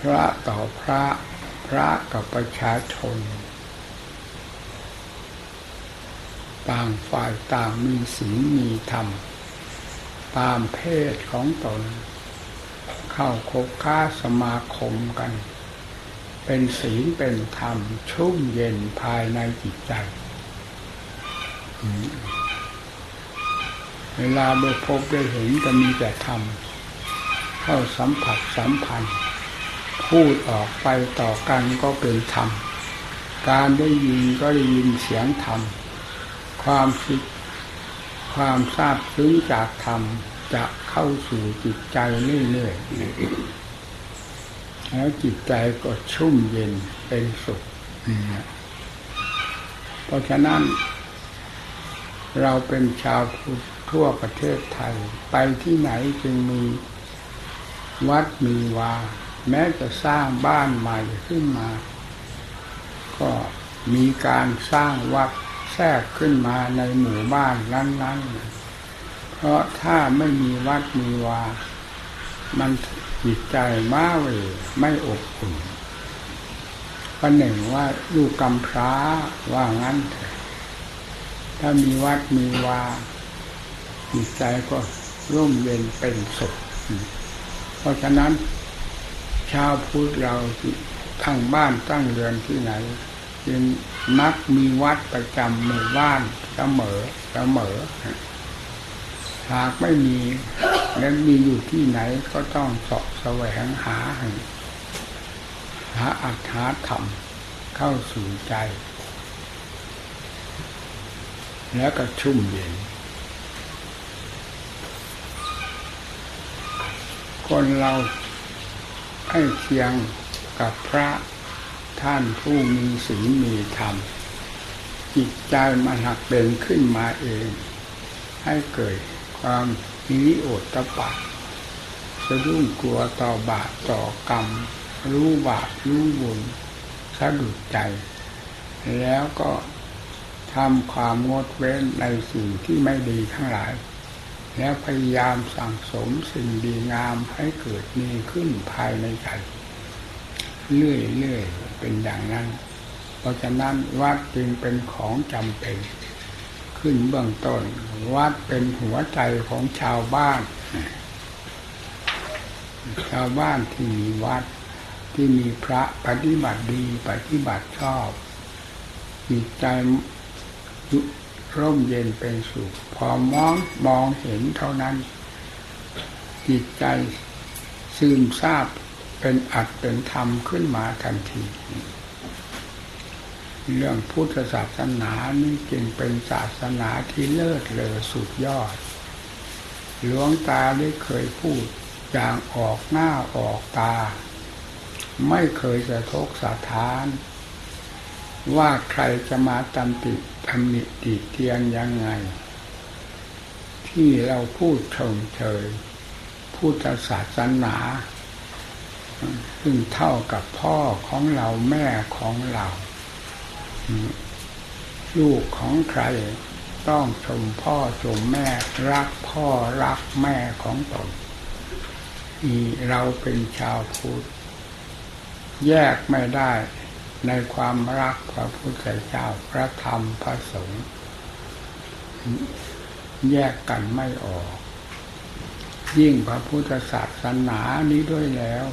พระต่อพระพระกับประชาชน ต่างฝ่ายต่างมีศีลมีธรรม ตามเพศของตน เข้าคบค้าสมาคมกัน เป็นศีลเป็นธรรม ชุ่มเย็นภายในจิตใจ เวลาไดพบได้เห็นก็มีแต่ธรรม เข้าสัมผัสสัมพันธ์ พูดออกไปต่อกันก็เป็นธรรม การได้ยินก็ได้ยินเสียงธรรม ความคิด ความทราบซึ้งจากธรรมจะเข้าสู่จิตใจเรื่อยๆ แล้วจิตใจก็ชุ่มเย็นเป็นสุข เพราะฉะนั้น เราเป็นชาวพุทธทั่วประเทศไทย ไปที่ไหนจึงมีวัดมีวา แม้จะสร้างบ้านใหม่ขึ้นมา ก็มีการสร้างวัดแทรกขึ้นมาในหมู่บ้านนั้นๆ เพราะถ้าไม่มีวัดมีวา มันจิตใจม้าเวไม่อบอุ่นประหนึ่งว่าลูกกำพร้าว่างั้น ถ้ามีวัดมีวาจิตใจก็ร่มเย็นเป็นสุขเพราะฉะนั้น ชาวพุทธเราทั้งบ้านตั้งเรือนที่ไหนจึงมักมีวัดประจำหมู่บ้านเสมอเสมอหากไม่มีและมีอยู่ที่ไหนก็ต้องสอบแสวงหาหาอัตถาธรรมเข้าสู่ใจ แล้วก็ชุ่มเย็น คนเรา ให้เคียงกับพระท่านผู้มีศีลมีธรรม จิตใจมันหักเด่นขึ้นมาเอง ให้เกิดความนิโอตปะสะดุ้งกลัวต่อบาปต่อกรรม รู้บาปรู้บุญสะดุดใจ แล้วก็ทำความงดเว้นในสิ่งที่ไม่ดีทั้งหลาย แล้วพยายามสั่งสมสิ่งดีงามให้เกิดมีขึ้นภายในใจเรื่อยๆเป็นอย่างนั้น เพราะฉะนั้นวัดจึงเป็นของจำเป็น ขึ้นเบื้องต้น วัดเป็นหัวใจของชาวบ้าน ชาวบ้านที่มีวัดที่มีพระปฏิบัติดีปฏิบัติชอบมีใจ ร่มเย็นเป็นสุข พอมองมองเห็นเท่านั้น จิตใจซึมซาบเป็นอัดเป็นธรรมขึ้นมาทันที เรื่องพุทธศาสนานี่จึงเป็นศาสนาที่เลิศเลอสุดยอด หลวงตาได้เคยพูดอย่างออกหน้าออกตา ไม่เคยจะทกสะท้าน ว่าใครจะมาตำติ ตำหนิติเตียนยังไง ที่เราพูดชมเชยพุทธศาสนา ซึ่งเท่ากับพ่อของเราแม่ของเรา ลูกของใครต้องชมพ่อชมแม่ รักพ่อรักแม่ของตนเราเป็นชาวพุทธแยกไม่ได้ ในความรักพระพุทธเจ้าพระธรรมพระสงฆ์แยกกันไม่ออก ยิ่งพระพุทธศาสนานี้ด้วยแล้ว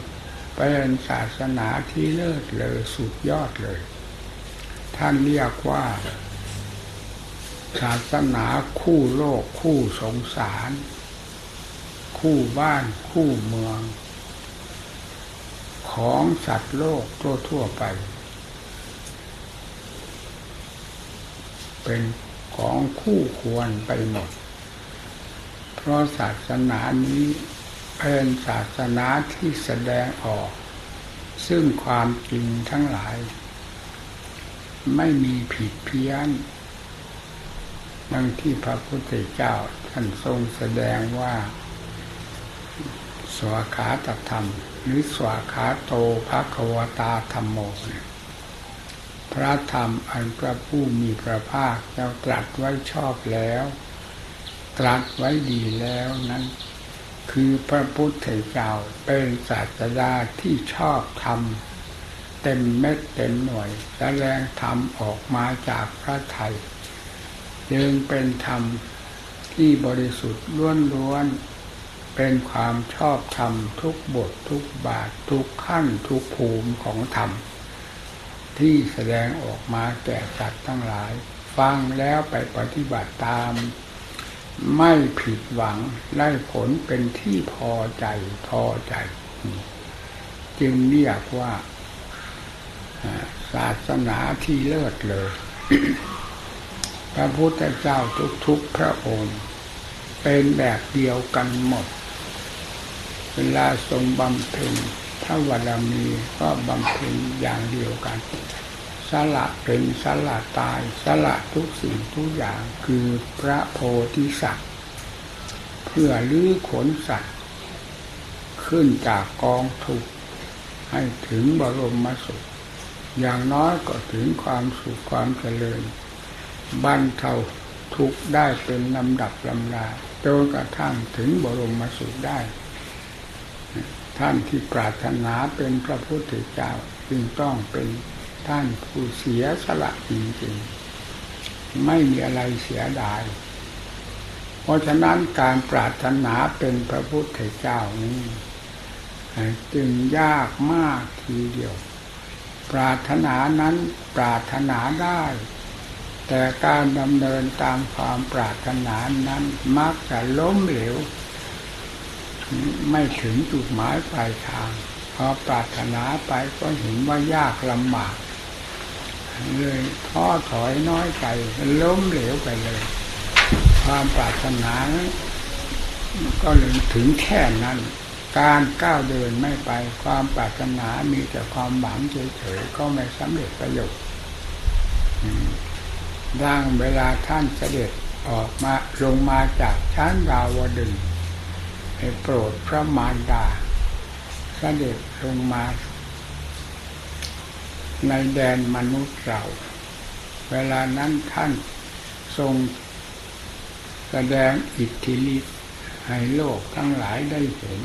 เป็นศาสนาที่เลิศเลยสุดยอดเลย ท่านเรียกว่า ศาสนาคู่โลกคู่สงสาร คู่บ้านคู่เมือง ของสัตว์โลกทั่วๆไป เป็นของคู่ควรไปหมด เพราะศาสนานี้เป็นศาสนาที่แสดงออก ซึ่งความจริงทั้งหลาย ไม่มีผิดเพี้ยนดังที่พระพุทธเจ้าท่านทรงแสดงว่า สวาขาตธรรม หรือสวาขาโตภควตาธรรมโมเนี่ย พระธรรมอันพระผู้มีพระภาคเจ้าตรัสไว้ชอบแล้ว ตรัสไว้ดีแล้วนั้น คือพระพุทธเจ้าเป็นศาสดาที่ชอบธรรมเต็มเม็ดเต็มหน่วยแสดงธรรมออกมาจากพระไทยจึงเป็นธรรมที่บริสุทธิ์ล้วนๆเป็นความชอบธรรมทุกบททุกบาททุกขั้นทุกภูมิของธรรม ที่แสดงออกมาแก่สัตว์ทั้งหลาย ฟังแล้วไปปฏิบัติตาม ไม่ผิดหวังได้ผลเป็นที่พอใจพอใจ จึงเรียกว่าศาสนาที่เลิศเลย พระพุทธเจ้าทุกๆพระองค์ เป็นแบบเดียวกันหมด เวลาทรงบำเพ็ญ พระวรมีก็บำเพ็ญอย่างเดียวกันสละเป็นสละตายสละทุกสิ่งทุกอย่างคือพระโพธิสัตว์ เพื่อลื้อขนสัตว์ ขึ้นจากกองทุกข์ให้ถึงบรมสุข อย่างน้อยก็ถึงความสุขความเจริญบรรเทาทุกข์ได้เป็นลำดับลำดาจนกระทั่งถึงบรมสุขได้ ท่านที่ปรารถนาเป็นพระพุทธเจ้าจึงต้องเป็นท่านผู้เสียสละจริงๆ ไม่มีอะไรเสียดาย เพราะฉะนั้นการปรารถนาเป็นพระพุทธเจ้านี้จึงยากมากทีเดียว ปรารถนานั้นปรารถนาได้ แต่การดำเนินตามความปรารถนานั้นมักจะล้มเหลว ไม่ถึงจุดหมายปลายทางพอปรารถนาไปก็เห็นว่ายากลำบากเลยท้อถอยน้อยใจล้มเหลวไปเลย ความปรารถนาก็เลยถึงแค่นั้น การก้าวเดินไม่ไป ความปรารถนามีแต่ความหวังเฉยๆก็ไม่สำเร็จประโยชน์ดังเวลาท่านเสด็จออกมาลงมาจากชั้นดาวดึง ให้โปรดพระมารดาเสด็จลงมา ในแดนมนุษย์เรา เวลานั้นท่านทรงแสดงอิทธิฤทธิ์ให้โลกทั้งหลายได้เห็น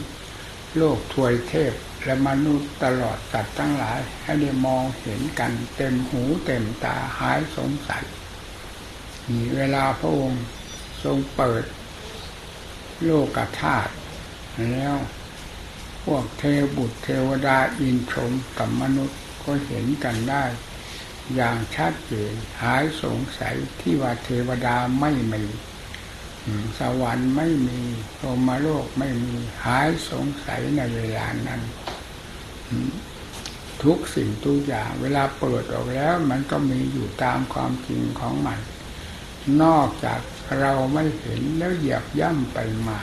โลกถวยเทพและมนุษย์ตลอดสัตว์ทั้งหลาย ให้ได้มองเห็นกันเต็มหูเต็มตาหายสงสัยมีเวลาพระองค์ทรงเปิด โลกธาตุ แล้ว พวกเทบุตรเทวดาอินชมกับมนุษย์ก็เห็นกันได้ อย่างชัดเจนหายสงสัยที่ว่าเทวดาไม่มีสวรรค์ไม่มีโรมโลกไม่มีหายสงสัยในเวลานั้น ทุกสิ่งทุกอย่างเวลาเปิดออกแล้ว มันก็มีอยู่ตามความจริงของมัน นอกจากเราไม่เห็นแล้วเหยียบย่ำไปมา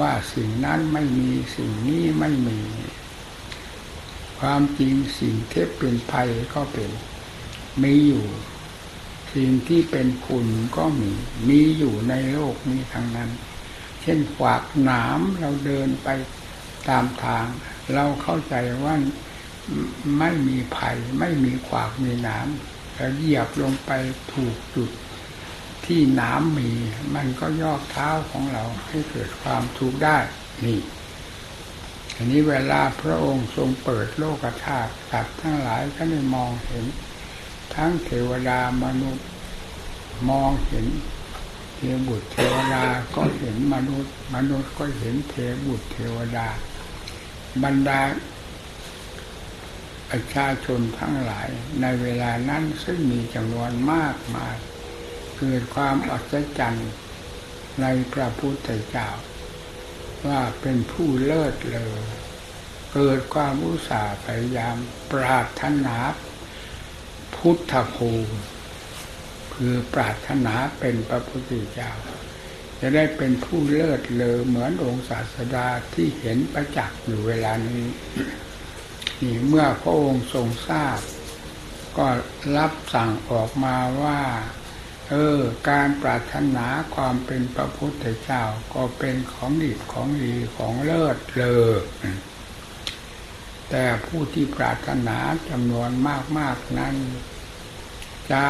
ว่าสิ่งนั้นไม่มีสิ่งนี้ไม่มี ความจริงสิ่งที่เป็นภัยก็เป็น มีอยู่ สิ่งที่เป็นคุณก็มี มีอยู่ในโลกนี้ทั้งนั้น เช่นขวากหนามเราเดินไปตามทาง เราเข้าใจว่าไม่มีภัย ไม่มีขวากมีหนามแต่เหยียบลงไปถูกจุด ที่น้ำมี มันก็ยอกเท้าของเราให้เกิดความทุกข์ได้นี่อันนี้เวลาพระองค์ทรงเปิดโลกธาตุสัตว์ทั้งหลายก็ได้มองเห็น ทั้งเทวดามนุษย์ มองเห็นเทวบุตรเทวดาก็เห็นมนุษย์ มนุษย์ก็เห็นเทวบุตรเทวดา บรรดาประชาชนทั้งหลายในเวลานั้นซึ่งมีจำนวนมากมาย เกิดความอัศจรรย์ในพระพุทธเจ้า ว่าเป็นผู้เลิศเลอเกิดความอุตสาห์พยายามปรารถนาพุทธภูมิคือปรารถนาเป็นพระพุทธเจ้า จะได้เป็นผู้เลิศเลอเหมือนองค์ศาสดาที่เห็นประจักษ์อยู่เวลานี้นี่เมื่อพระองค์ทรงทราบ ก็รับสั่งออกมาว่า เออ การปรารถนาความเป็นพระพุทธเจ้าก็เป็นของดีของดีของเลิศเลอแต่ผู้ที่ปรารถนาจำนวนมาก ๆ นั้น จะ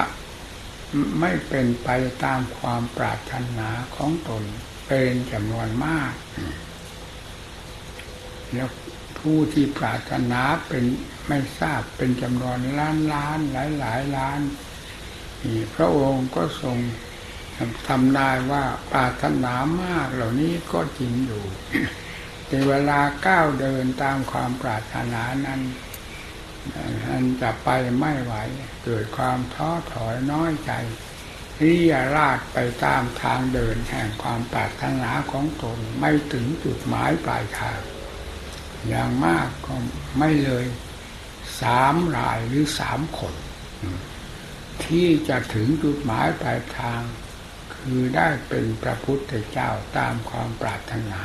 ไม่เป็นไปตามความปรารถนาของตนเป็นจำนวนมาก แล้วผู้ที่ปรารถนาเป็นไม่ทราบเป็นจำนวนล้านล้านหลายหลายล้าน พระองค์ก็ทรงทำนายว่าปาถนามากเหล่านี้ก็จริงอยู่แต่เวลาก้าวเดินตามความปรารถนานั้นมันจะไปไม่ไหว เกิดความท้อถอยน้อยใจรียราดไปตามทางเดินแห่งความปรารถนาของตนไม่ถึงจุดหมายปลายทาง อย่างมากก็ไม่เลยสามรายหรือสามคน ที่จะถึงจุดหมายปลายทาง คือได้เป็นพระพุทธเจ้าตามความปรารถนา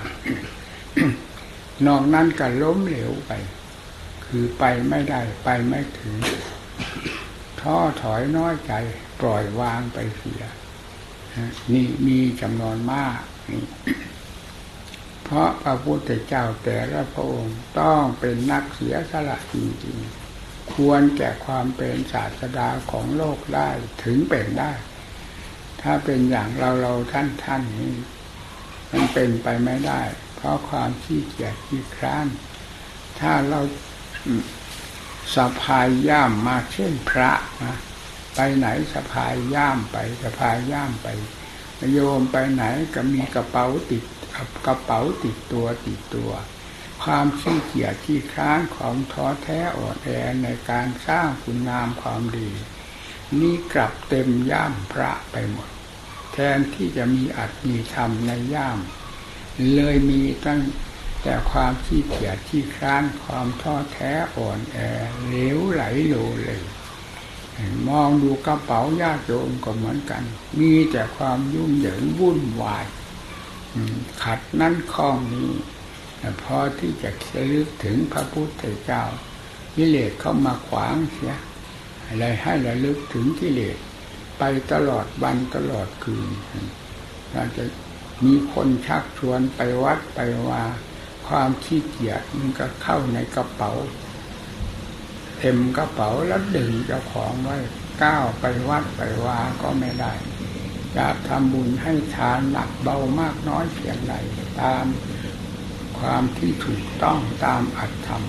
นอกนั้นก็ล้มเหลวไป คือไปไม่ได้ไปไม่ถึง ท้อถอยน้อยใจปล่อยวางไปเสียนี่มีจำนวนมากนี่เพราะพระพุทธเจ้าแต่ละพระองค์ต้องเป็นนักเสียสละจริงๆ ควรแก่ความเป็นศาสดาของโลกได้ถึงเป็นได้ ถ้าเป็นอย่างเราเราท่านท่านนี้มันเป็นไปไม่ได้ เพราะความขี้เกียจขี้คร้าน ถ้าเราสะพายย่ามมาเช่นพระนะไปไหนสะพายย่ามไปสะพายย่ามไปโยมไปไหนก็มีกระเป๋าติดกระเป๋าติดตัวติดตัว ความขี้เกียจขี้ค้านของท้อแท้อ่อนแอในการสร้างคุณงามความดี นี่กลับเต็มย่ามพระไปหมด แทนที่จะมีอัตมีธรรมในย่าม เลยมีตั้งแต่ความขี้เกียจขี้คร้านความท้อแท้อ่อนแอเหลวไหลโลเลย มองดูกระเป๋าญาติโยมก็เหมือนกัน มีแต่ความยุ่งเหยิงวุ่นวาย ขัดนั่นข้องนี้ พอที่จะระลึกถึงพระพุทธเจ้ากิเลสเข้ามาขวางเสียอะไรให้ระลึกถึงกิเลสไปตลอดวันตลอดคืนเราจะมีคนชักชวนไปวัดไปว่าความขี้เกียจมันก็เข้าในกระเป๋าเต็มกระเป๋าแล้วดึงเจ้าของไว้ก้าวไปวัดไปวาก็ไม่ได้จะทำบุญให้ทานหนักเบามากน้อยเพียงไรตาม ความที่ถูกต้องตามอัตธรรม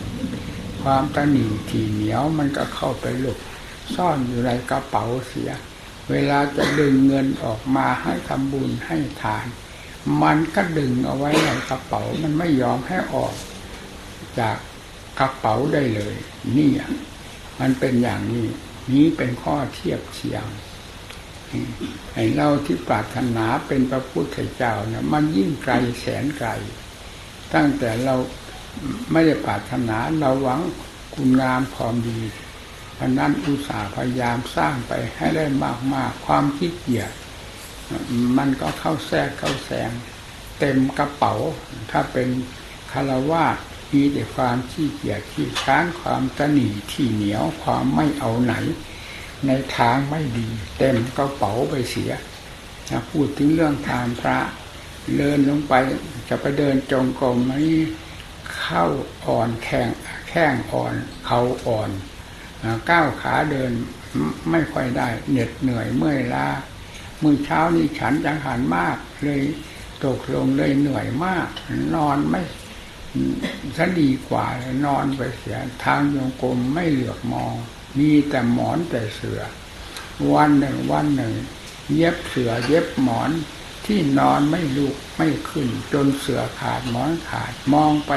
ความตนีที่เหนียวมันก็เข้าไปหลบซ่อนอยู่ในกระเป๋าเสีย เวลาจะดึงเงินออกมาให้ทำบุญให้ทาน มันก็ดึงเอาไว้ในกระเป๋ามันไม่ยอมให้ออก จากกระเป๋าได้เลย นี่มันเป็นอย่างนี้ นี้เป็นข้อเทียบเทียงไอ้เราที่ปรารถนาเป็นพระพุทธเจ้านะมันยิ่งไกลแสนไกล ตั้งแต่เราไม่ได้ปรารถนาเราหวังคุณงามความดีพราะนั้นอุตส่าห์พยายามสร้างไปให้ได้มากๆความขี้เกียจมันก็เข้าแทรกเข้าแซงเต็มกระเป๋า ถ้าเป็นคารวะมีแต่ความขี้เกียจขี้ค้านความตนีที่เหนียวความไม่เอาไหน ในทางไม่ดี เต็มกระเป๋าไปเสียนะพูดถึงเรื่องทานพระ เดินลงไป จะไปเดินจงกรมนี่เข้าอ่อนแข้งแข้งอ่อนเข่าอ่อนก้าวขาเดินไม่ค่อยได้ เหน็ดเหนื่อยเมื่อยล้ามือเช้านี่ฉันจังหันมาก เลยตกลงเลยเหนื่อยมาก นอนไม่ฉันดีกว่านอนไปเสียทางโยงกลมไม่เหลือกมอง มีแต่หมอนแต่เสือ วันหนึ่งวันหนึ่ง เย็บเสือเย็บหมอน ที่นอนไม่ลุกไม่ขึ้น จนเสือขาดหมอนขาดมองไป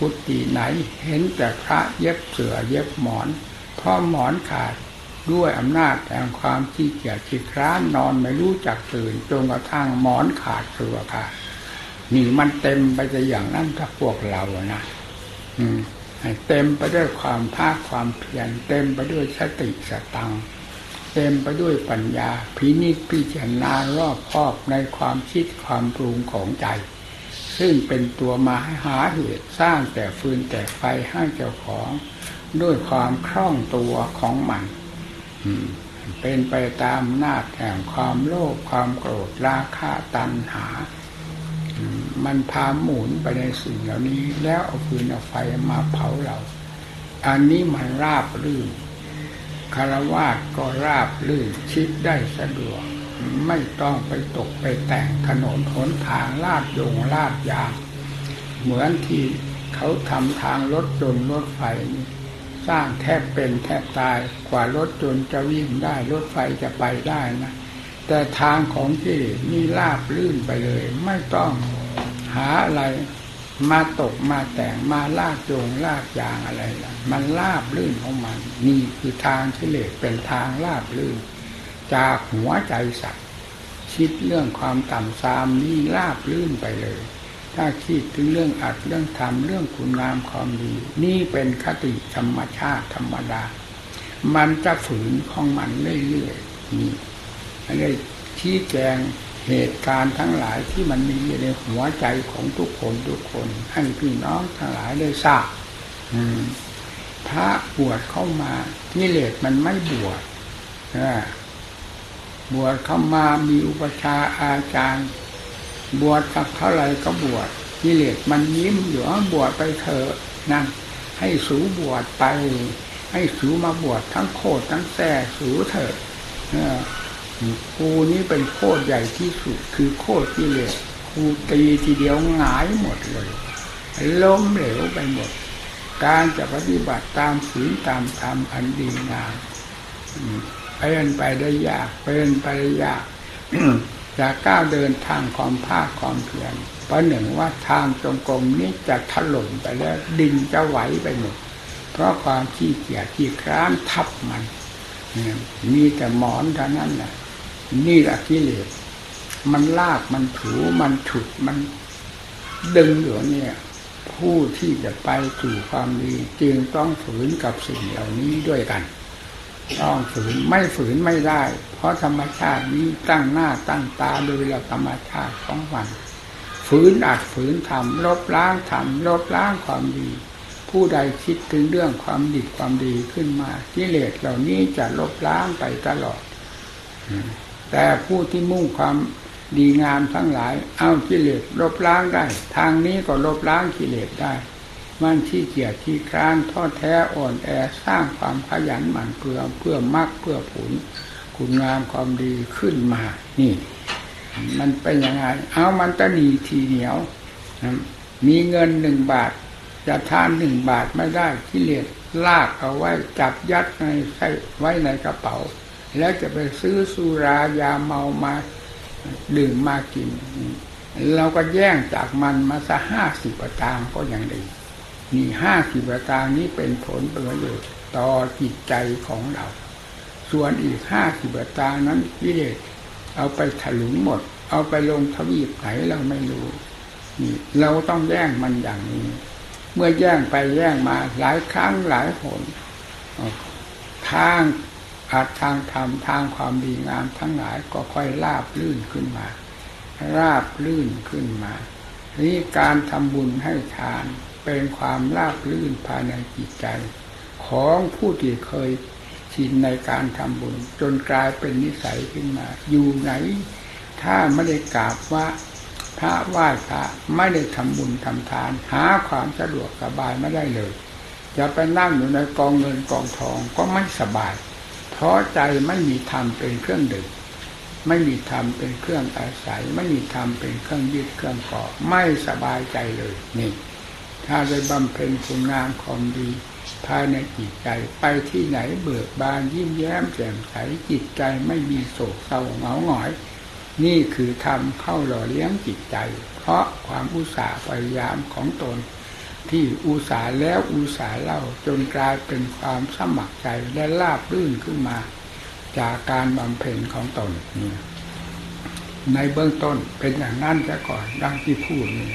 กุฏิไหน เห็นแต่พระเย็บเสือเย็บหมอนเพราะหมอนขาดด้วยอำนาจแห่งความขี้เกียจขี้คร้านนอนไม่รู้จักตื่นจนกระทั่งหมอนขาดเสือขาดนี่มันเต็มไปจะอย่างนั้นถ้าพวกเรานะอืมเต็มไปด้วยความภาคความเพียรเต็มไปด้วยสติสตัง เต็มไปด้วยปัญญา พินิจพิจารณารอบคอบในความคิดความปรุงของใจ ซึ่งเป็นตัวมาหาเหตุสร้างแต่ฟืนแต่ไฟให้เจ้าของ ด้วยความคล่องตัวของมันเป็นไปตามนาจแห่งความโลภความโกรธราคะตัณหา มันพาหมุนไปในสิ่งเหล่านี้ แล้วเอาฟืนเอาไฟมาเผาเรา อันนี้มันราบลื่น คารวาสก็ราบลื่นชิดได้สะดวก ไม่ต้องไปตกไปแต่งถนนหนทางลาดยงลาดยางเหมือนที่เขาทำทางรถจนรถไฟ สร้างแทบเป็นแทบตายกว่ารถจนจะวิ่งได้รถไฟจะไปได้นะ แต่ทางของที่นี่ลาบลื่นไปเลย ไม่ต้องหาอะไร มาตกมาแต่งมาลากโยงลากยางอะไรล่ะ มันลาบลื่นของมัน นี่คือทางที่เลกเป็นทางลาบลื่น จากหัวใจสัตว์คิดเรื่องความต่ำซามนี่ลาบลื่นไปเลย ถ้าคิดถึงเรื่องอัดเรื่องทำเรื่องคุณงามความดี นี่เป็นคติธรรมชาติธรรมดา มันจะฝืนของมันเรื่อยๆนี่อันนี้ชี้แจง เหตุการณ์ทั้งหลายที่มันมีอยู่ในหัวใจของทุกคนทุกคน ให้พี่น้องทั้งหลายได้ทราบพระบวชเข้ามากิเลสมันไม่บวชบวชเข้ามามีอุปชาอาจารย์ บวชสักเท่าไรก็บวชกิเลสมันยิ้มอยู่บวชไปเถอะนั่นให้สูบวชไป ให้สูมาบวชทั้งโคตรทั้งแส่สูเถอะ ครูนี้เป็นโคตรใหญ่ที่สุด คือโคตรกิเลสครูตีทีเดียวหงายหมดเลย ล้มเหลวไปหมด การจะปฏิบัติตามศีลตามธรรมอันดีงามเป็นไปได้ยากเป็นไปได้ยากจะก้าวเดินทางความภาคความเพียรประหนึ่งว่าทางจงกรมนี้จะถล่มไปแล้ว ดินจะไหวไปหมด เพราะความขี้เกียจขี้คร้านทับมัน มีแต่หมอนเท่านั้นแหละ นี่แหละกิเลสมันลากมันถูมันฉุดมันดึงอยู่เนี่ย ผู้ที่จะไปสู่ความดีจึงต้องฝืนกับสิ่งเหล่านี้ด้วยกัน ต้องฝืนไม่ฝืนไม่ได้ เพราะธรรมชาตินี้ตั้งหน้าตั้งตาโดยหลักธรรมชาติของวันฝืนอัดฝืนทำลบล้างทำลบล้างความดี ผู้ใดคิดถึงเรื่องความดีความดีขึ้นมากิเลสเหล่านี้จะลบล้างไปตลอด แต่ผู้ที่มุ่งความดีงามทั้งหลาย เอากิเลสลบล้างได้ ทางนี้ก็ลบล้างกิเลสได้ มันที่เกียจที่คร้านทอดแท้อ่อนแอสร้างความขยันหมั่นเพื่อเพื่อมรรคเพื่อผล คุณงามความดีขึ้นมา นี่ มันเป็นยังไง เอามันตนีทีเหนียว มีเงินหนึ่งบาท จะทานหนึ่งบาทไม่ได้กิเลสลากเอาไว้จับยัดในใส่ไว้ในกระเป๋า แล้วจะไปซื้อสุรายาเมามาดื่มมากิน เราก็แย่งจากมันมาสักห้าสิบประตางก็ยังดีนี่ห้าสิบตางนี้เป็นผลประโยชน์ต่อจิตใจของเรา ส่วนอีกห้าสิบตางนั้นวิเลศเอาไปถลุงหมด เอาไปลงทวีปไหนเราไม่รู้นี่เราต้องแย่งมันอย่างนี้ เมื่อแย่งไปแย่งมาหลายครั้งหลายหนทาง อาจทางธรรมทางความดีงามทั้งหลายก็ค่อยลาบลื่นขึ้นมา ราบลื่นขึ้นมา นี่การทำบุญให้ทานเป็นความราบลื่นภายในจิตใจ ของผู้ที่เคยชินในการทำบุญ จนกลายเป็นนิสัยขึ้นมา อยู่ไหน ถ้าไม่ได้กราบว่าพระไหว้พระไม่ได้ทำบุญทำทาน หาความสะดวกสบายไม่ได้เลยจะไปนั่งอยู่ในกองเงินกองทองก็ไม่สบาย เพราะใจไม่มีธรรมเป็นเครื่องดื่มไม่มีธรรมเป็นเครื่องอาศัย ไม่มีธรรมเป็นเครื่องยึดเครื่องเกาะไม่สบายใจเลยนี่ ถ้าได้บำเพ็ญคุณงามความดีภายในจิตใจไปที่ไหนเบิกบานยิ้มแย้มแจ่มใสจิตใจไม่มีโศกเศร้าเหงาหงอย นี่คือทำเข้าหล่อเลี้ยงจิตใจ เพราะความอุตสาห์พยายามของตน ที่อุตสาห์แล้วอุตสาห์เล่าจนกลายเป็นความสมัครใจและลาบรื่นขึ้นมา จากการบำเพ็ญของตนนี่ในเบื้องต้นเป็นอย่างนั้นซะก่อนดังที่พูดนี่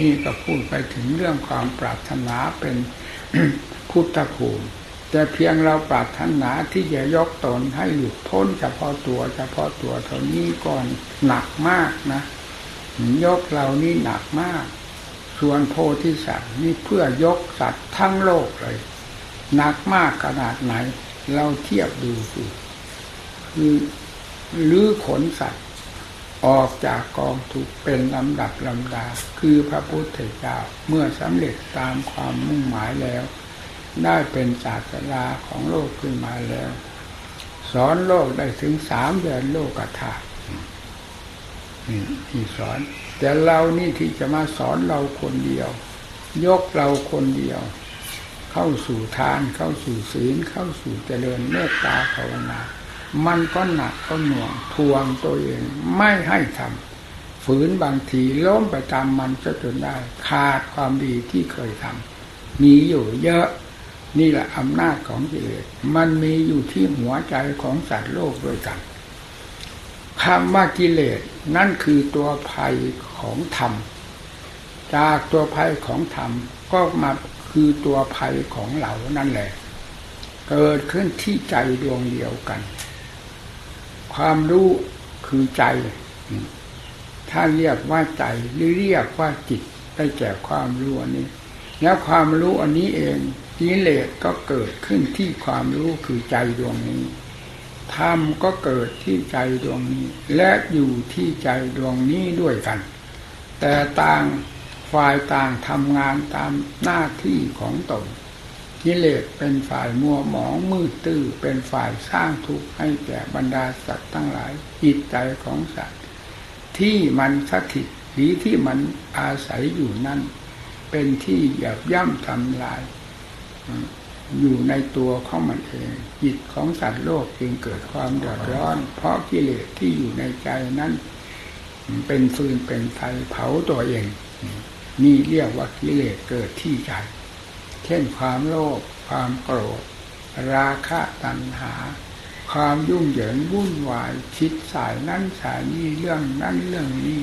นี่ก็พูดไปถึงเรื่องความปรารถนาเป็นพุทธภูมิแต่เพียงเราปรารถนาที่จะยกตนให้หลุดพ้นเฉพาะตัวเฉพาะตัวเท่านี้ก่อนหนักมากนะยกเรานี่หนักมาก ส่วนโพธิสัตว์นี่เพื่อยกสัตว์ทั้งโลกเลยหนักมากขนาดไหน เราเทียบดูสิคือลื้อขนสัตว์ ออกจากกองถูกเป็นลำดับลำดา คือพระพุทธเจ้าเมื่อสำเร็จตามความมุ่งหมายแล้ว ได้เป็นศาสดาของโลกขึ้นมาแล้ว สอนโลกได้ถึงสามเดือนโลกธาตุนี่ที่สอน แต่เรานี่ที่จะมาสอนเราคนเดียว ยกเราคนเดียว เข้าสู่ทานเข้าสู่ศีลเข้าสู่เจริญเมตตาภาวนา มันก็หนักก็หน่วงทวงตัวเองไม่ให้ทำฝืนบางทีล้มไปตามมันจะจนได้ ขาดความดีที่เคยทำมีอยู่เยอะนี่แหละอำนาจของกิเลสมันมีอยู่ที่หัวใจของสัตว์โลกด้วยกัน คำว่ากิเลสนั่นคือตัวภัยของธรรม จากตัวภัยของธรรมก็มาคือตัวภัยของเรานั่นแหละ เกิดขึ้นที่ใจดวงเดียวกัน ความรู้คือใจ ถ้าเรียกว่าใจหรือเรียกว่าจิตได้แก่ความรู้อันนี้ แล้วความรู้อันนี้เองกิเลสก็เกิดขึ้นที่ความรู้คือใจดวงนี้ ธรรมก็เกิดที่ใจดวงนี้ และอยู่ที่ใจดวงนี้ด้วยกัน แต่ต่างฝ่ายต่างทำงานตามหน้าที่ของตนกิเลสเป็นฝ่ายมัวหมองมืดตื้อเป็นฝ่ายสร้างทุกข์ให้แก่บรรดาสัตว์ทั้งหลายจิตใจของสัตว์ ที่มันสถิตหรือที่มันอาศัยอยู่นั่น เป็นที่หยาบย่ำทำลาย อยู่ในตัวของมันเอง จิตของสัตว์โลกจึงเกิดความเดือดร้อน เพราะกิเลสที่อยู่ในใจนั้นเป็นฟืนเป็นไฟเผาตัวเอง นี่เรียกว่ากิเลสเกิดที่ใจ เช่นความโลภความโกรธ ราคะตัณหา ความยุ่งเหยิงวุ่นวายคิดสายนั้นสายนี้เรื่องนั้นเรื่องนี้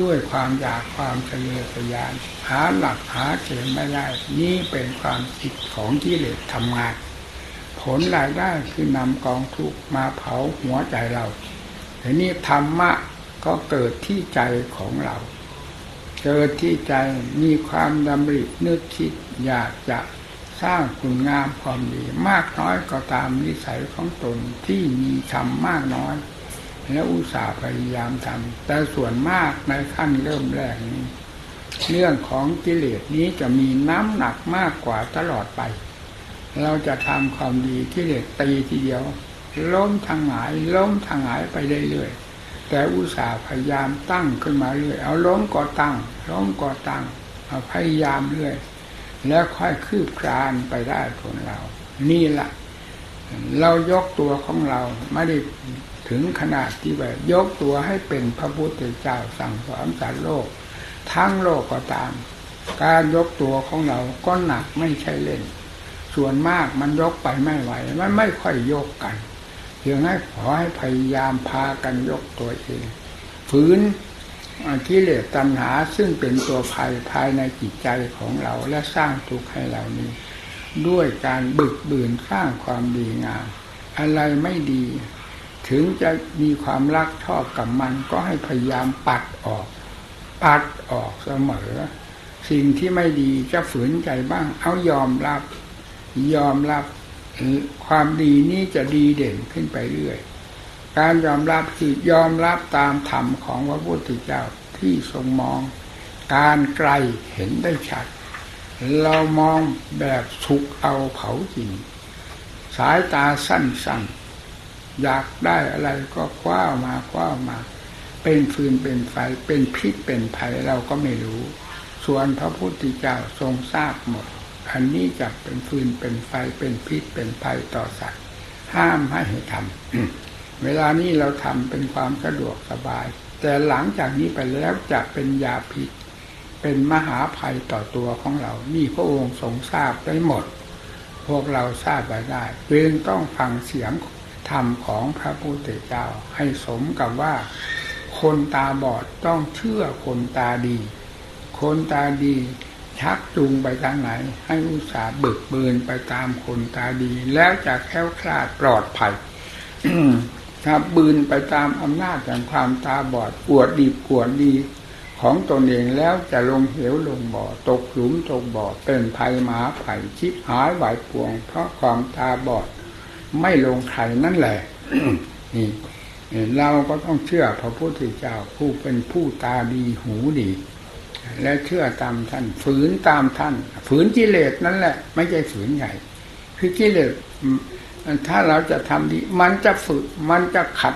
ด้วยความอยากความทะเยอทะยาน หาหลักหาเกณฑ์ไม่ได้ นี่เป็นความจิตของกิเลสทำงาน ผลรายได้คือนำกองทุกมาเผาหัวใจเราแต่นี่ธรรมะก็เกิดที่ใจของเรา เกิดที่ใจมีความดำรินึกคิดอยากจะสร้างคุณงามความดี มากน้อยก็ตามนิสัยของตนที่มีธรรมมากน้อย แล้วอุตสาห์พยายามทำแต่ส่วนมากในขั้นเริ่มแรกนี้ เรื่องของกิเลสนี้จะมีน้ำหนักมากกว่าตลอดไป เราจะทำความดีกิเลสตีทีเดียว ล้มทางหายล้มทางหายไปเรื่อยๆแต่อุตสาห์พยายามตั้งขึ้นมาเรื่อยเอาล้มก็ตั้งล้มก็ตั้งเอาพยายามเรื่อยแล้วค่อยคืบคลานไปได้ผลเรา นี่แหละเรายกตัวของเราไม่ได้ ถึงขนาดที่แบบยกตัวให้เป็นพระพุทธเจ้าสั่งสอนสารโลก ทั้งโลกก็ตาม การยกตัวของเราก็หนักไม่ใช่เล่น ส่วนมากมันยกไปไม่ไหวมันไม่ค่อยยกกันเพียงให้ขอให้พยายามพากันยกตัวเองฝืนกิเลสตัณหาซึ่งเป็นตัวภัยภายในจิตใจของเราและสร้างทุกข์ให้เรานี้ ด้วยการบึกบืนสร้างความดีงาม อะไรไม่ดี ถึงจะมีความรักชอบกับมันก็ให้พยายามปัดออก ปัดออกเสมอ สิ่งที่ไม่ดีจะฝืนใจบ้าง เอายอมรับ ยอมรับ ความดีนี้จะดีเด่นขึ้นไปเรื่อย การยอมรับคือยอมรับตามธรรมของพระพุทธเจ้าที่ทรงมอง การไกลเห็นได้ชัด เรามองแบบสุกเอาเผาจริง สายตาสั้นๆ อยากได้อะไรก็คว้ามาคว้ามา เป็นฟืนเป็นไฟเป็นพิษเป็นภัยเราก็ไม่รู้ ส่วนพระพุทธเจ้าทรงทราบหมด อันนี้จะเป็นฟืนเป็นไฟเป็นพิษเป็นภัยต่อสัตว์ ห้ามให้ทำเวลานี้เราทำเป็นความสะดวกสบาย แต่หลังจากนี้ไปแล้วจะเป็นยาพิษ เป็นมหาภัยต่อตัวของเรา นี่พระองค์ทรงทราบได้หมด พวกเราทราบไปได้เพียงต้องฟังเสียง ธรรมของพระพุทธเจ้า ให้สมกับว่า คนตาบอดต้องเชื่อคนตาดี คนตาดีชักจูงไปทางไหน ให้อุตสาห์บึกบืนไปตามคนตาดี แล้วจะแค้วคลาดปลอดภัยถ้าบืนไปตามอำนาจแห่งความตาบอดปวดดีปวดดีของตนเองแล้วจะลงเหวลงบ่อตกหลุมตกบ่อเป็นภัยหมาไผ่ชิบหายไหวปวง เพราะความตาบอด ไม่ลงใครนั่นแหละนี่เราก็ต้องเชื่อพระพุทธเจ้าผู้เป็นผู้ตาดีหูดี และเชื่อตามท่าน ฝืนตามท่าน ฝืนกิเลสนั่นแหละ ไม่ใช่ฝืนใหญ่คือกิเลสถ้าเราจะทำดี มันจะฝึกมันจะขัด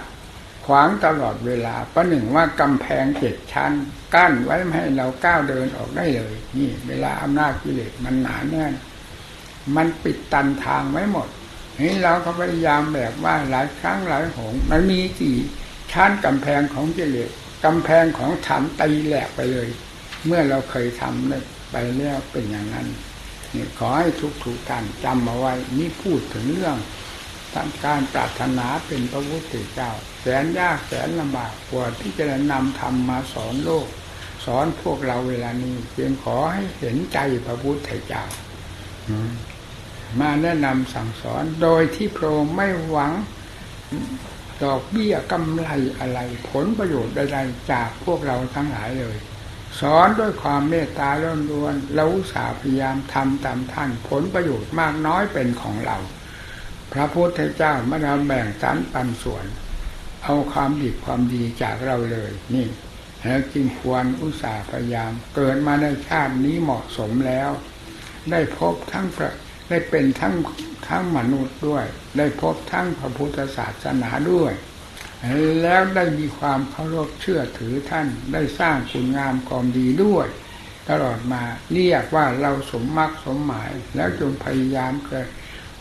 ขวางตลอดเวลาประหนึ่งว่ากำแพงเจ็ดชั้น กั้นไว้ไม่ให้เราก้าวเดินออกได้เลย นี่ เวลาอำนาจกิเลสมันหนาแน่นมันปิดตันทางไว้หมด นี่เราก็พยายามแบบว่าหลายครั้งหลายหงมันมีกี่ชั้นกำแพงของกิเลสกำแพงของธรรมตีแหลกไปเลย เมื่อเราเคยทำไปแล้วเป็นอย่างนั้นนี่ขอให้ทุกทุกท่านจำมาไว้นี่พูดถึงเรื่องทำการปรารถนาเป็นพระพุทธเจ้า แสนยากแสนลำบากกว่าที่จะนำธรรมมาสอนโลก สอนพวกเราเวลานี้เพียงขอให้เห็นใจพระพุทธเจ้า มาแนะนำสั่งสอนโดยที่พระองค์ไม่หวังดอกเบี้ยกำไรอะไร ผลประโยชน์ใดๆจากพวกเราทั้งหลายเลย สอนด้วยความเมตตาล้วนๆเราอุตสาพยายามทำตามท่านผลประโยชน์มากน้อยเป็นของเรา พระพุทธเจ้าไม่ได้แบ่งสรรปันส่วน เอาความดีความดีจากเราเลยนี่แล้วจึงควรอุตสาห์พยายาม เกิดมาในชาตินี้เหมาะสมแล้ว ได้พบทั้งประ ได้เป็นทั้งทั้งมนุษย์ด้วย ได้พบทั้งพระพุทธศาสนาด้วย แล้วได้มีความเคารพเชื่อถือท่านได้สร้างคุณงามความดีด้วย ตลอดมาเรียกว่าเราสมมักสมหมาย แล้วจงพยายามเกิด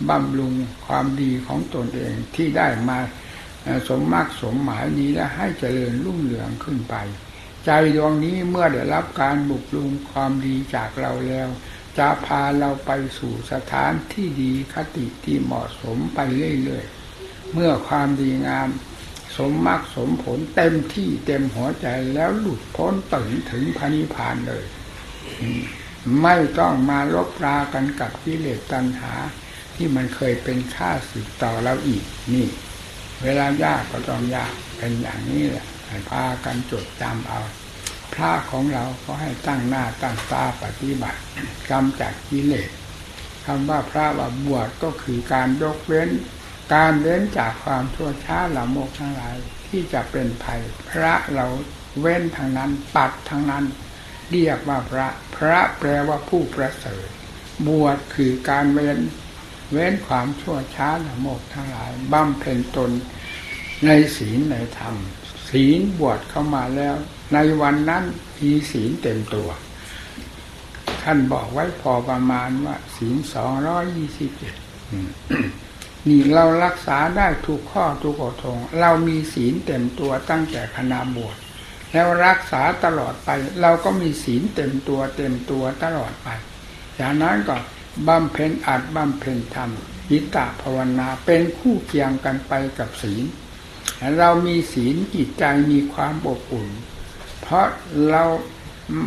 บำรุงความดีของตนเองที่ได้มาสมมักสมหมายนี้และให้เจริญรุ่งเรืองขึ้นไป ใจดวงนี้เมื่อได้รับการบุกลุงความดีจากเราแล้ว จะพาเราไปสู่สถานที่ดีคติที่เหมาะสมไปเรื่อยๆ เมื่อความดีงามสมมากสมผลเต็มที่เต็มหัวใจแล้วหลุดพ้นตึงถึงพระนิพพานเลย ไม่ต้องมาลบรากันกับกิเลสตัณหา ที่มันเคยเป็นข้าศึกต่อเราอีกนี่ เวลายากก็ต้องยากเป็นอย่างนี้แหละให้พากันจดจำเอา พระของเราก็ให้ตั้งหน้าตั้งตาปฏิบัติกำจัดกิเลสคำว่าพระว่าบวชก็คือการยกเว้น การเว้นจากความชั่วช้าละโมกทั้งหลายที่จะเป็นภัย พระเราเว้นทางนั้นปัดทางนั้น เรียกว่าพระ พระแปลว่าผู้ประเสริฐบวชคือการเว้น เว้นความชั่วช้าละโมกทั้งหลายบำเพ็ญตนในศีลในธรรมศีลบวชเข้ามาแล้ว ในวันนั้นมีศีลเต็มตัว ท่านบอกไว้พอประมาณว่าศีลสองร้อยยี่สิบเจ็ดนี่เรารักษาได้ทุกข้อทุกอทง เรามีศีลเต็มตัวตั้งแต่คณะบวชแล้วรักษาตลอดไป เราก็มีศีลเต็มตัวเต็มตัวตลอดไปจากนั้นก็บำเพ็ญอัดบำเพ็ญธรรมยิตาภาวนาเป็นคู่เคียงกันไปกับศีลเรามีศีลจิตใจมีความอบอุ่น เพราะเรา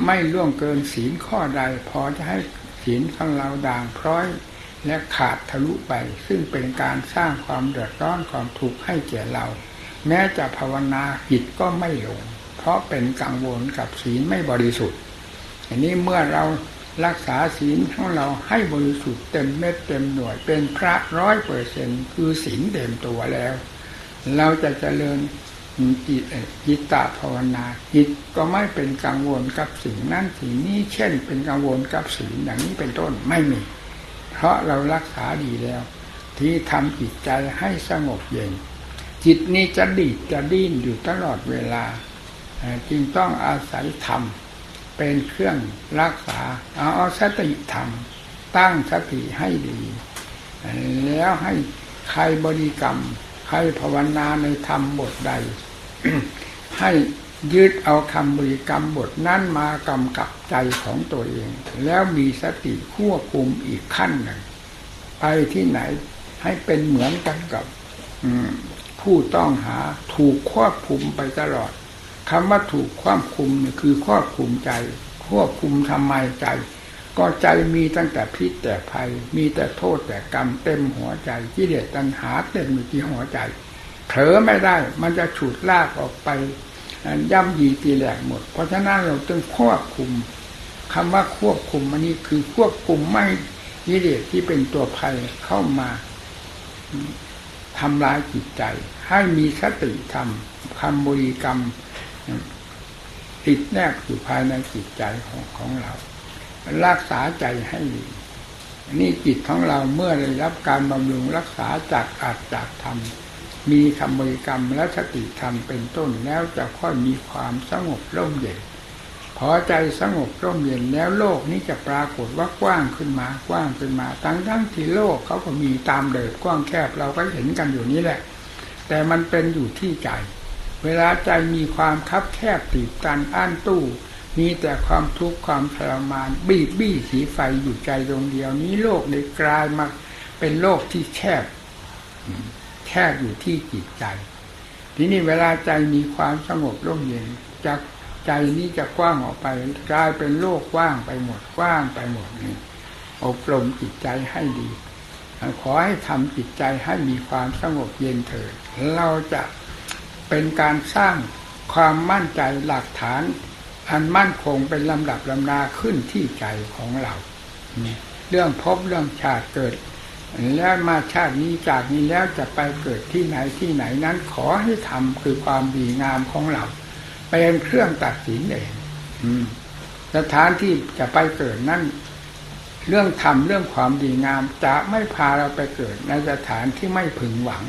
ไม่ล่วงเกินศีลข้อใด พอจะให้ศีลของเราด่างพร้อยและขาดทะลุไป ซึ่งเป็นการสร้างความเดือดร้อนความทุกข์ให้แก่เรา แม้จะภาวนาจิตก็ไม่ลง เพราะเป็นกังวลกับศีลไม่บริสุทธิ์ อันนี้เมื่อเรารักษาศีลของเราให้บริสุทธิ์เต็มเม็ดเต็มหน่วยเป็นพระร้อยเปอร์เซ็นคือศีลเต็มตัวแล้ว เราจะเจริญ จิตจิตตภาวนาจิตก็ไม่เป็นกังวลกับสิ่งนั้นสิ่งนี้เช่น เป็นกังวลกับสิ่งอย่างนี้เป็นต้นไม่มี เพราะเรารักษาดีแล้ว ที่ทำจิตใจให้สงบเย็น จิตนี้จะดีดจะดิ้นอยู่ตลอดเวลาจึงต้องอาศัยธรรมเป็นเครื่องรักษาเอาสติธรรมตั้งสติให้ดี แล้วให้ใครบริกรรม รภาวนาในธรรมบทใด ให้ยึดเอาคำบริกรรมบทนั้นมากำกับใจของตัวเอง แล้วมีสติควบคุมอีกขั้นหนึ่ง ไปที่ไหนให้เป็นเหมือนกันกับผู้ต้องหาถูกควบคุมไปตลอดคำว่าถูกควบคุมนี่คือควบคุมใจ ควบคุมทำไมใจ ก็ใจมีตั้งแต่พิษแต่ภัย มีแต่โทษแต่กรรมเต็มหัวใจกิเลสตัณหาเต็มอยู่ที่หัวใจเผลอไม่ได้ มันจะฉุดลากออกไปย่ำยีตีแหลกหมด เพราะฉะนั้นเราต้องควบคุมคำว่าควบคุมอันนี้คือควบคุมไม่กิเลสที่เป็นตัวภัยเข้ามาทำลายจิตใจ ให้มีสติธรรมคำบริกรรม ติดแนบอยู่ภายในจิตใจของของเรา รักษาใจให้ดีนี่จิตของเราเมื่อได้รับการบำรุงรักษาจากอาจจากธรรม มีคำบริกรรมและสติธรรมเป็นต้นแล้วจะค่อยมีความสงบร่มเย็นพอใจสงบร่มเย็นแล้วโลกนี้จะปรากฏว่ากว้างขึ้นมากว้างขึ้นมาทั้งทั้งที่โลกเขาก็มีตามเดิมกว้างแคบเราก็เห็นกันอยู่นี้แหละ แต่มันเป็นอยู่ที่ใจ เวลาใจมีความคับแคบตีบตันอ้านตู้ มีแต่ความทุกข์ความทรมาน บีบบี้สีไฟอยู่ใจดวงเดียว นี้โลกเลยกลายมาเป็นโลกที่แคบแคบอยู่ที่จิตใจ ทีนี้เวลาใจมีความสงบร่มเย็นจากใจนี้จะกว้างออกไปกลายเป็นโลกกว้างไปหมดกว้างไปหมดนี่อบรมจิตใจให้ดีขอให้ทำจิตใจให้มีความสงบเย็นเถิดเราจะเป็นการสร้างความมั่นใจหลักฐาน อันมั่นคงเป็นลำดับลำนาขึ้นที่ใจของเราเรื่องพบเรื่องชาติเกิด แล้วมาชาตินี้จากนี้แล้วจะไปเกิดที่ไหนที่ไหนนั้นขอให้ทำคือความดีงามของเราเป็นเครื่องตัดสินเองสถานที่จะไปเกิดนั่นเรื่องทำเรื่องความดีงามจะไม่พาเราไปเกิดในสถานที่ไม่พึงหวัง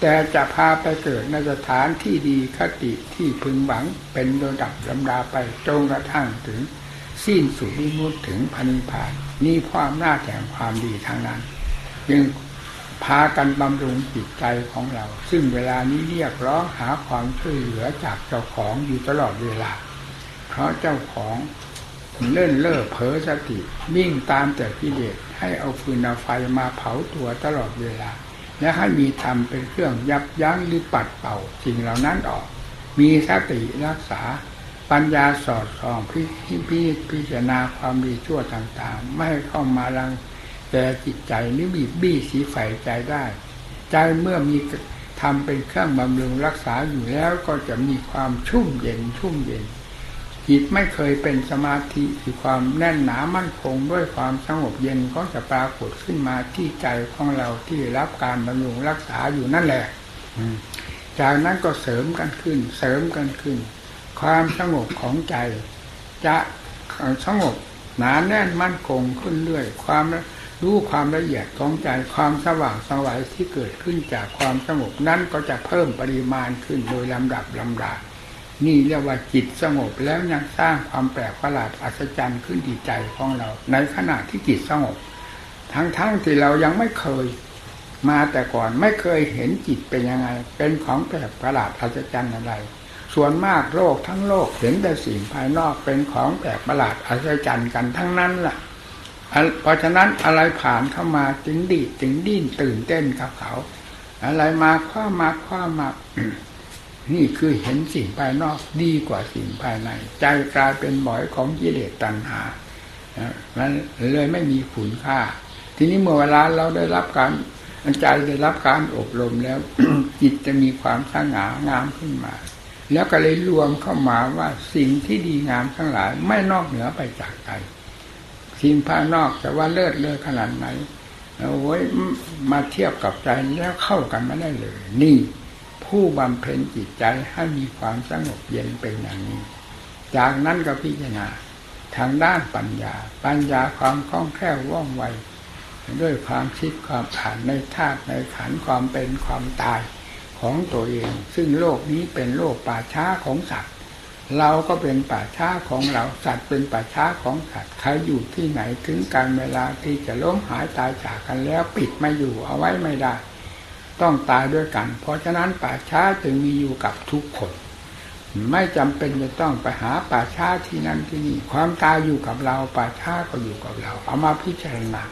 แต่จะพาไปเกิดในสถานที่ดีคติที่พึงหวังเป็นโดยดับลำดาไปจงกระทั่งถึงสิ้นสุดวิมุตถึงพันิพานนี่ความน่าแห่งความดีทางนั้นจึงพากันบำรุงจิตใจของเรา ซึ่งเวลานี้เรียกร้องหาความช่วยเหลือจากเจ้าของอยู่ตลอดเวลา เพราะเจ้าของเล่นเล่อเผลอสติวิ่งตามแต่กิเลสให้เอาฟืนเอาไฟมาเผาตัวตลอดเวลา และให้มีธรรมเป็นเครื่องยับยั้งหรือปัดเป่าสิ่งเหล่านั้นออก มีสติรักษาปัญญาสอดส่องพิพิพิจารณาความดีชั่วต่างๆ ไม่ให้เข้ามาลังแต่จิตใจนี่บีบบี้สีไฟใจได้ ใจเมื่อมีทำเป็นเครื่องบำรุงรักษาอยู่แล้วก็จะมีความชุ่มเย็นชุ่มเย็น จิตไม่เคยเป็นสมาธิคือความแน่นหนามั่นคงด้วยความสงบเย็นก็จะปรากฏขึ้นมาที่ใจของเราที่รับการบำรุงรักษาอยู่นั่นแหละจากนั้นก็เสริมกันขึ้น เสริมกันขึ้น ความสงบของใจ จะสงบหนาแน่นมั่นคงขึ้นเรื่อยความรู้ความละเอียดของใจความสว่างสวัยที่เกิดขึ้นจากความสงบนั้นก็จะเพิ่มปริมาณขึ้นโดยลำดับลำดา นี่เรียกว่าจิตสงบแล้วยังสร้างความแปลกประหลาดอัศจรรย์ขึ้นดีใจของเรา ในขณะที่จิตสงบ ทั้งๆทที่เรายังไม่เคยมาแต่ก่อนไม่เคยเห็นจิตเป็นยังไง เป็นของแปลกประหลาดอัศจรรย์อะไร ส่วนมากโลกทั้งโลกเห็นแต่สิ่งภายนอกเป็นของแปลกประหลาดอัศจรรย์กันทั้งนั้นล่ะเพราะฉะนั้นอะไรผ่านเข้ามาจึงดีจึงดิ้นตื่นเต้นกับเขา อะไรมาคว้ามาคว้ามา นี่คือเห็นสิ่งภายนอกดีกว่าสิ่งภายใน ใจกลายเป็นบ่อยของกิเลสตัณหามันเลยไม่มีคุณค่า ทีนี้เมื่อเวลาเราได้รับการใจได้รับการอบรมแล้ว จิตจะมีความสง่างามขึ้นมา แล้วก็เลยรวมเข้ามาว่าสิ่งที่ดีงามทั้งหลาย ไม่นอกเหนือไปจากใจสิ่งภายนอกจะว่าเลิศเลอขนาดไหนเอาไว้มาเทียบกับใจแล้วเข้ากันไม่ได้เลย นี่ ผู้บำเพ็ญจิตใจให้มีความสงบเย็นเป็นอย่างนี้ จากนั้นก็พิจารณาทางด้านปัญญา ปัญญาความคล่องแคล่วว่องไวด้วยความคิดความผ่านในธาตุในขันความเป็นความตายของตัวเอง ซึ่งโลกนี้เป็นโลกป่าช้าของสัตว์ เราก็เป็นป่าช้าของเราสัตว์เป็นป่าช้าของสัตว์ใครอยู่ที่ไหนถึงการเวลาที่จะล้มหายตายจากกันแล้วปิดไม่อยู่เอาไว้ไม่ได้ ต้องตายด้วยกัน เพราะฉะนั้นป่าช้าจึงมีอยู่กับทุกคน ไม่จำเป็นจะต้องไปหาป่าช้าที่นั่นที่นี่ ความตายอยู่กับเราป่าช้าก็อยู่กับเรา เอามาพิจารณา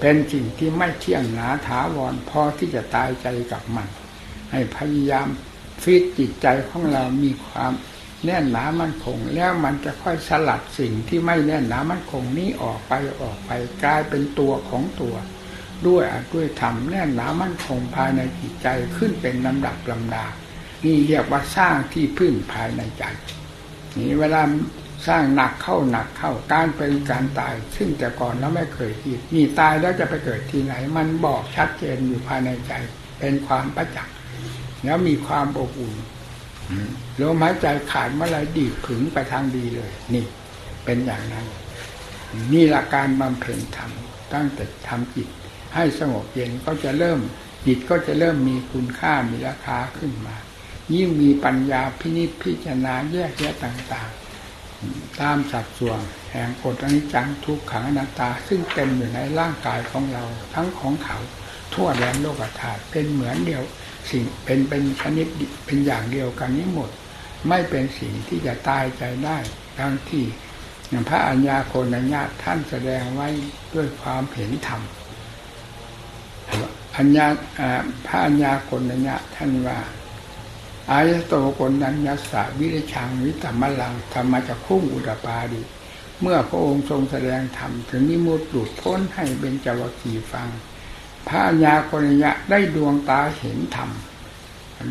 เป็นสิ่งที่ไม่เที่ยงหนาถาวรพอที่จะตายใจกับมัน ให้พยายามฟิตจิตใจของเรามีความแน่นหนามั่นคง แล้วมันจะค่อยสลัดสิ่งที่ไม่แน่นหนามั่นคงนี้ออกไปออกไปกลายเป็นตัวของตัว ด้วยอาด้วยธรรมแน่นหนามั่นคงภายในจิตใจขึ้นเป็นลำดับลำดา นี่เรียกว่าสร้างที่พึ่งภายในใจ นี่เวลาสร้างหนักเข้าหนักเข้าการเป็นการตาย ซึ่งแต่ก่อนเราไม่เคยคิดนี่ตายแล้วจะไปเกิดที่ไหน มันบอกชัดเจนอยู่ภายในใจ เป็นความประจักษ์แล้วมีความอบอุ่นลมหายใจขาดเมื่อไรดีผึงไปทางดีเลย นี่ เป็นอย่างนั้น นี่ละการบำเพ็ญธรรมตั้งแต่ทำจิต ให้สงบเย็นก็จะเริ่มจิตก็จะเริ่มมีคุณค่ามีราคาขึ้นมา ยิ่งมีปัญญาพินิจพิจารณาแยกแยะต่างๆ ตามสัดส่วนแห่งกฎอนิจจังทุกขังอนัตตา ซึ่งเต็มอยู่ในร่างกายของเราทั้งของเขาทั่วแดนโลกธาตุเป็นเหมือนเดียวสิ่งเป็นเป็นชนิดเป็นอย่างเดียวกันนี้หมด ไม่เป็นสิ่งที่จะตายใจได้ดังที่พระอัญญาโคณญาท่านแสดงไว้ด้วยความเห็นธรรม อัญญาพระอัญญาโกณญญาท่านว่าอายโตโกนัญญาสาวิริชังวิตามลังธรรมจะคุ้งอุตปาดิเมื่อพระองค์ทรงแสดงธรรมถึงนิมุตหลุดพ้นให้เป็นจวกีฟัง พระอัญญาโกณญาได้ดวงตาเห็นธรรม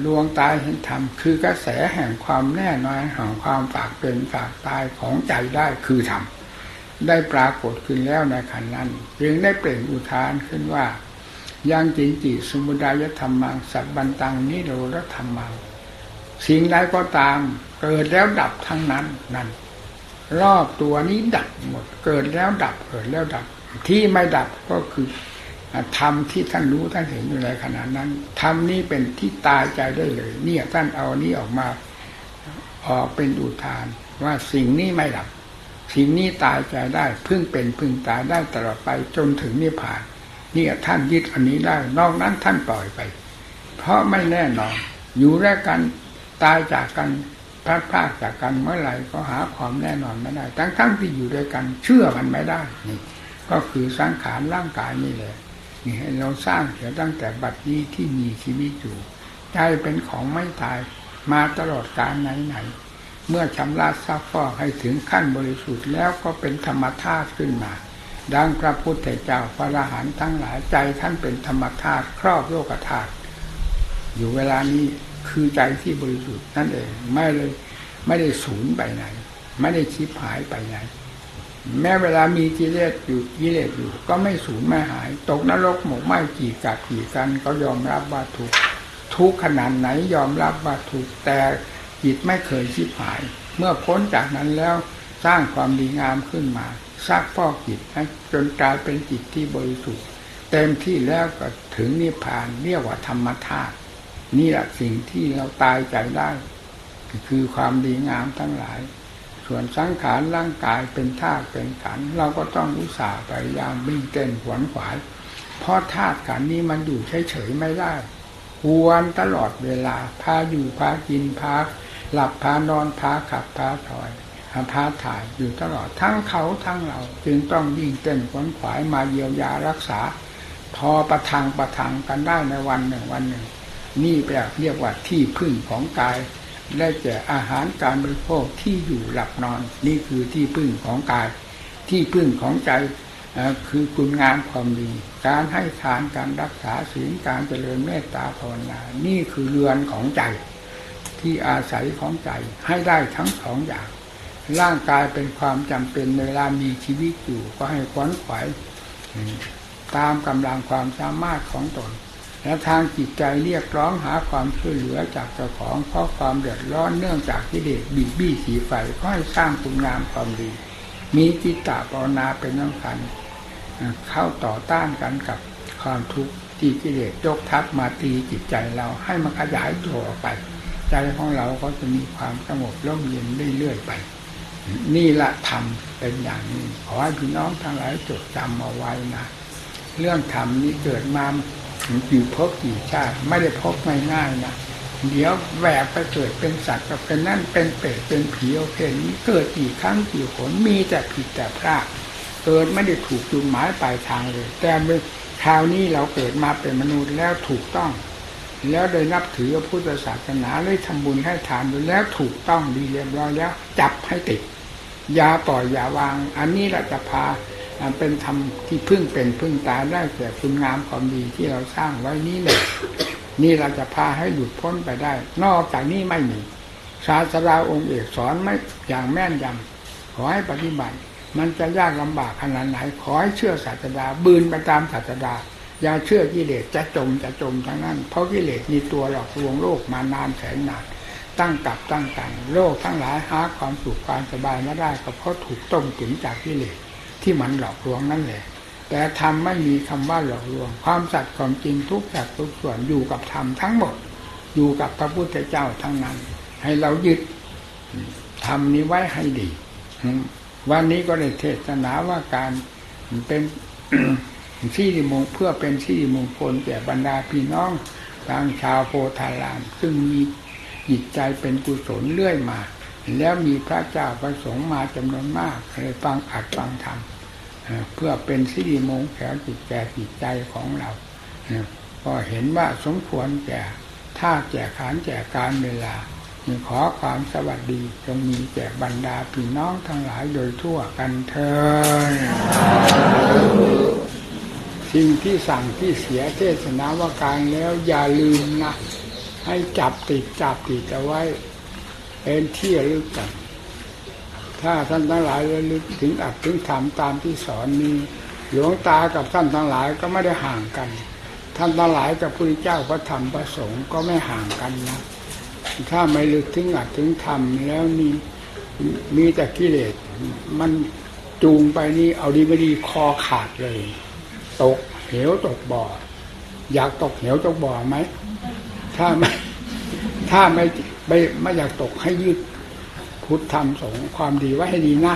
ดวงตาเห็นธรรมคือกระแสแห่งความแน่นอนแห่งความฝากเป็นฝากตายของใจได้คือธรรมได้ปรากฏขึ้นแล้วในขันนั้นจึงได้เปล่งอุทานขึ้นว่า ยังจินจิสมุดายธรรมังสัตบันตังนิโรธธรรมัง สิ่งใดก็ตาม เกิดแล้วดับทั้งนั้นนั่นรอบตัวนี้ดับหมด เกิดแล้วดับเกิดแล้วดับ ที่ไม่ดับก็คือธรรมที่ท่านรู้ท่านเห็นอยู่ในขณะนั้นธรรมนี้เป็นที่ตายใจได้เลย เนี่ยท่านเอานี้ออกมาออกเป็นอุทาน ว่าสิ่งนี้ไม่ดับ สิ่งนี้ตายใจได้ พึ่งเป็นพึ่งตายได้ตลอดไปจนถึงนิพพาน นี่ท่านยึดอันนี้ได้ นอกนั้นท่านปล่อยไป เพราะไม่แน่นอน อยู่แรกกันตายจากกันพัดพลากจากกันเมื่อไหร่ก็หาความแน่นอนไม่ได้ ทั้งทั้งที่อยู่ด้วยกัน เชื่อมันไม่ได้นี่ก็คือสังขารร่างกายนี่แหละนี่ให้เราสร้างเสียตั้งแต่บัดนี้ที่มีชีวิตอยู่ใจเป็นของไม่ตายมาตลอดกาลไหนๆเมื่อชำระซักฟอกให้ถึงขั้นบริสุทธิ์แล้วก็เป็นธรรมธาตุขึ้นมา ดังพระพุทธเจ้าพระอรหันต์ทั้งหลายใจท่านเป็นธรรมธาตุครอบโลกธาตุอยู่เวลานี้คือใจที่บริสุทธิ์นั่นเองไม่เลยไม่ได้สูญไปไหน ไม่ได้ชิบหายไปไหน แม้เวลามีกิเลสอยู่กิเลสอยู่ ก็ไม่สูญไม่หาย ตกนรกหมกไหมกี่กัดกี่กัน ก็ยอมรับว่าถูกทุกขนาดไหนยอมรับว่าถูกแต่จิตไม่เคยชิบหาย เมื่อพ้นจากนั้นแล้วสร้างความดีงามขึ้นมา ซักฟอกจิตให้จนกลายเป็นจิตที่บริสุทธิ์เต็มที่แล้วก็ถึงนิพพานเรียกว่าธรรมธาตุนี่แหละสิ่งที่เราตายใจได้ คือความดีงามทั้งหลาย ส่วนสังขารร่างกายเป็นธาตุเป็นขันเราก็ต้องอุตส่าห์พยายามวิ่งเต้นขวนขวาย เพราะธาตุขันนี้มันอยู่เฉยๆไม่ได้ควรตลอดเวลาพาอยู่พากินพาหลับพานอนพาขับพาถอย พาถ่ายอยู่ตลอดทั้งเขาทั้งเรา จึงต้องยิ่งเต้นขวนขวายมาเยียวยารักษาพอประทังประทังกันได้ในวันหนึ่งวันหนึ่ง นี่แปลเรียกว่าที่พึ่งของกาย ได้แก่อาหารการบริโภคที่อยู่หลับนอน นี่คือที่พึ่งของกาย ที่พึ่งของใจคือคุณงามความดี การให้ทานการรักษาศีลการเจริญเมตตาภาวนา นี่คือเรือนของใจ ที่อาศัยของใจให้ได้ทั้งสองอย่าง ร่างกายเป็นความจำเป็นเวลามีชีวิตอยู่ก็ให้ขวนขวายตามกำลังความสามารถของตน และทางจิตใจเรียกร้องหาความช่วยเหลือจากเจ้าของเพราะความเดือดร้อนเนื่องจากที่เด็กบีบบี้สีไฟก็ให้สร้างคุณงามความดี มีจิตตาปรนาเป็นสำคัญเข้าต่อต้านกันกับความทุกข์ที่กิเลสยกทัพมาตีจิตใจเราให้มันขยายตัวออกไป ใจของเราก็จะมีความสงบร่มเย็นเรื่อยๆไป นี่ละธรรมเป็นอย่างนี้ ขอให้พี่น้องทั้งหลายจดจำเอาไว้นะ เรื่องธรรมนี้เกิดมากี่พบกี่ชาติ ไม่ได้พบง่ายๆนะเดี๋ยวแหวกไปเกิดเป็นสัตว์กับเป็นนั่นเป็นเปรตเป็นผีโอเคนี้เกิดกี่ครั้งกี่หนมีแต่ผิดแต่พลาดเกิดไม่ได้ถูกจุดหมายปลายทางเลย แต่เมื่อคราวนี้เราเกิดมาเป็นมนุษย์แล้วถูกต้อง แล้วได้นับถือพระพุทธศาสนาได้ทำบุญให้ทานแล้วถูกต้องดีเรียบร้อยแล้ว จับให้ติด อย่าปล่อยอย่าวาง อันนี้เราจะพาเป็นธรรมที่พึ่งเป็นพึ่งตายได้แต่คุณงามความดีที่เราสร้างไว้นี้เลยนี่เราจะพาให้หลุดพ้นไปได้ นอกจากนี้ไม่มีศาสดาองค์เอกสอนไม่อย่างแม่นยำขอให้ปฏิบัติ มันจะยากลำบากขนาดไหนขอให้เชื่อศาสดาบืนไปตามศาสดา อย่าเชื่อกิเลสจะจมจะจมทั้งนั้น เพราะกิเลสมีตัวหลอกลวงโลกมานานแสนนาน ตั้งกับตั้งกันโลกทั้งหลายหาความสุขความสบายไม่ได้ก็เพราะถูกต้มตุ๋นจากกิเลสที่มันหลอกลวงนั่นแหละ แต่ธรรมไม่มีคำว่าหลอกลวง ความสัตย์ความจริงทุกสัดทุกส่วนอยู่กับธรรมทั้งหมด อยู่กับพระพุทธเจ้าทั้งนั้น ให้เรายึดธรรมนี้ไว้ให้ดี วันนี้ก็ได้เทศนาว่าการเป็นที่มงเพื่อเป็นที่มงคลแก่บรรดาพี่น้องทางชาวโพธาราม ซึ่งมี จิตใจเป็นกุศลเรื่อยมา แล้วมีพระเจ้าประสงค์มาจำนวนมากเลยฟังอัดฟังธรรมเพื่อเป็นสิริมงคลจิตแก่จิตใจของเราก็เห็นว่าสมควรแก่ท่าแก่ขานแก่การเวลาขอความสวัสดีจงมีแก่บรรดาพี่น้องทั้งหลายโดยทั่วกันเถิดสิ่งที่สั่งที่เสียเทศนาว่าการแล้วอย่าลืมนะ ให้จับติดจับติดเอาไว้ เป็นที่ระลึกกัน ถ้าท่านทั้งหลายระลึกถึงอัดถึงทำตามที่สอนนี้ หลวงตากับท่านทั้งหลายก็ไม่ได้ห่างกัน ท่านทั้งหลายกับพระเจ้าพระธรรมพระสงฆ์ก็ไม่ห่างกันนะถ้าไม่ลึกถึงอัดถึงทำแล้วนี่มีแต่กิเลสมันจูงไปนี่เอาดีไม่ดีคอขาดเลย ตกเหวตกบ่อ อยากตกเหวตกบ่อไหม ถ้าไม่ถ้าไม่ไม่ไม่อยากตกให้ยึดพุทธธรรมสงความดีไว้ให้ดีนะ